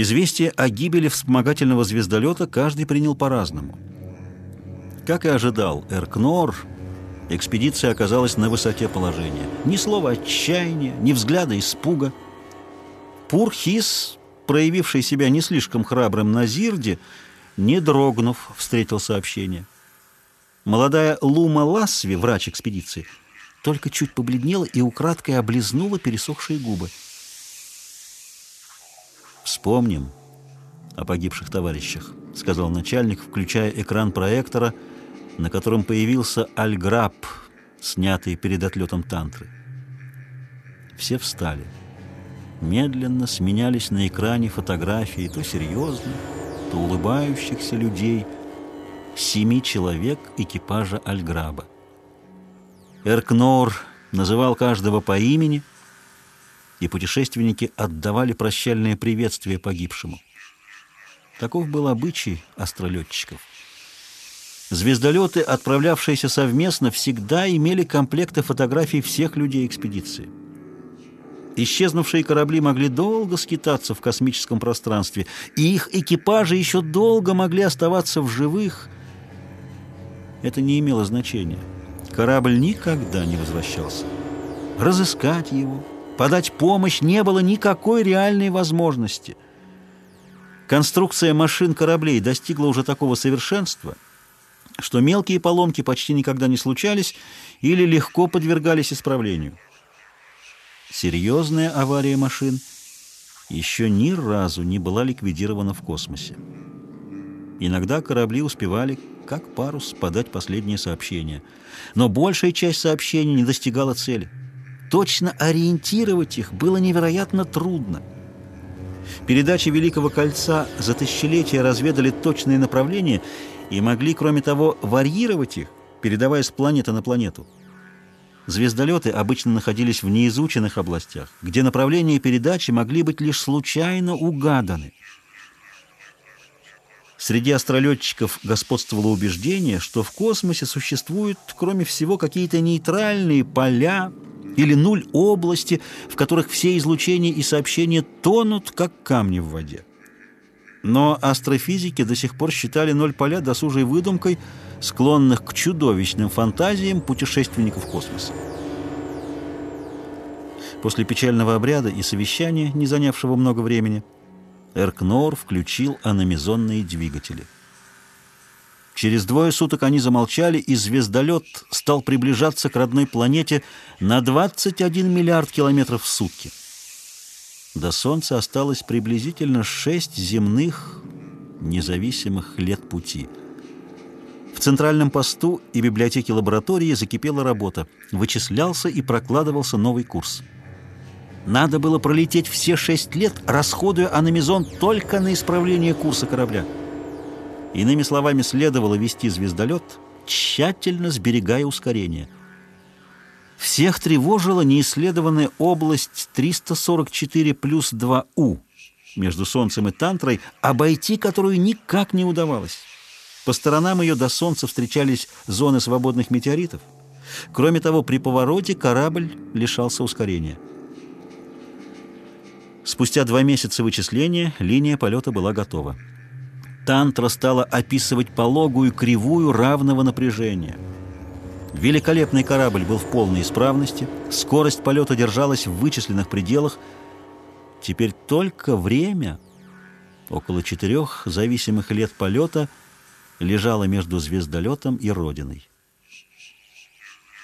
Известие о гибели вспомогательного звездолета каждый принял по-разному. Как и ожидал Эркнор, экспедиция оказалась на высоте положения. Ни слова отчаяния, ни взгляда испуга. Пурхис, проявивший себя не слишком храбрым на Зирде, не дрогнув, встретил сообщение. Молодая Лума Ласви, врач экспедиции, только чуть побледнела и украдкой облизнула пересохшие губы. «Вспомним о погибших товарищах», — сказал начальник, включая экран проектора, на котором появился Альграб, снятый перед отлетом тантры. Все встали. Медленно сменялись на экране фотографии то серьезных, то улыбающихся людей, семи человек экипажа Альграба. Эркнор называл каждого по имени — и путешественники отдавали прощальное приветствие погибшему. Таков был обычай астролетчиков. Звездолеты, отправлявшиеся совместно, всегда имели комплекты фотографий всех людей экспедиции. Исчезнувшие корабли могли долго скитаться в космическом пространстве, и их экипажи еще долго могли оставаться в живых. Это не имело значения. Корабль никогда не возвращался. Разыскать его – Подать помощь не было никакой реальной возможности. Конструкция машин кораблей достигла уже такого совершенства, что мелкие поломки почти никогда не случались или легко подвергались исправлению. Серьезная авария машин еще ни разу не была ликвидирована в космосе. Иногда корабли успевали, как парус, подать последнее сообщение, но большая часть сообщений не достигала цели – Точно ориентировать их было невероятно трудно. Передачи Великого Кольца за тысячелетия разведали точные направления и могли, кроме того, варьировать их, передавая с планеты на планету. Звездолеты обычно находились в неизученных областях, где направления передачи могли быть лишь случайно угаданы. Среди астролетчиков господствовало убеждение, что в космосе существуют, кроме всего, какие-то нейтральные поля, или нуль области, в которых все излучения и сообщения тонут, как камни в воде. Но астрофизики до сих пор считали ноль поля досужей выдумкой, склонных к чудовищным фантазиям путешественников космоса. После печального обряда и совещания, не занявшего много времени, Эркнор включил аномизонные двигатели – Через двое суток они замолчали, и звездолет стал приближаться к родной планете на 21 миллиард километров в сутки. До Солнца осталось приблизительно шесть земных независимых лет пути. В центральном посту и библиотеке лаборатории закипела работа. Вычислялся и прокладывался новый курс. Надо было пролететь все шесть лет, расходуя аномизон только на исправление курса корабля. Иными словами, следовало вести звездолет, тщательно сберегая ускорение. Всех тревожила неисследованная область 344 плюс 2У между Солнцем и Тантрой, обойти которую никак не удавалось. По сторонам ее до Солнца встречались зоны свободных метеоритов. Кроме того, при повороте корабль лишался ускорения. Спустя два месяца вычисления линия полета была готова. Тантра стала описывать пологую кривую равного напряжения. Великолепный корабль был в полной исправности, скорость полета держалась в вычисленных пределах. Теперь только время, около четырех зависимых лет полета, лежало между звездолетом и Родиной.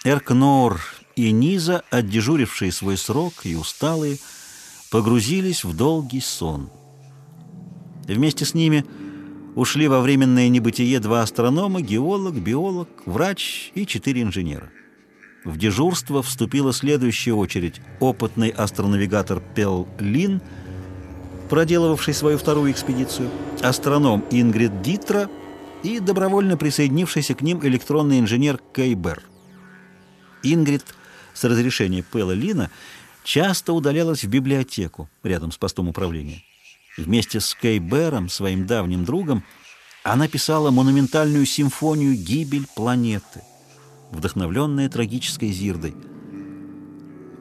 Эркнор и Низа, отдежурившие свой срок и усталые, погрузились в долгий сон. Вместе с ними – ушли во временное небытие два астронома, геолог, биолог, врач и четыре инженера. В дежурство вступила следующая очередь опытный астронавигатор Пел Лин, проделывавший свою вторую экспедицию, астроном Ингрид Дитра и добровольно присоединившийся к ним электронный инженер Кейбер. Ингрид с разрешения Пела Лина часто удалялась в библиотеку рядом с постом управления. Вместе с Кей Бэром, своим давним другом, она писала монументальную симфонию «Гибель планеты», вдохновленная трагической Зирдой.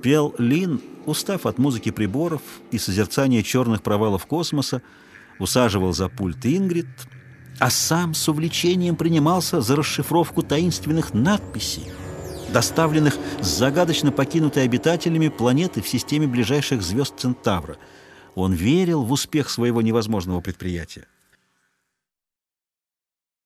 Пел Лин устав от музыки приборов и созерцания черных провалов космоса, усаживал за пульт Ингрид, а сам с увлечением принимался за расшифровку таинственных надписей, доставленных с загадочно покинутой обитателями планеты в системе ближайших звезд Центавра. Он верил в успех своего невозможного предприятия.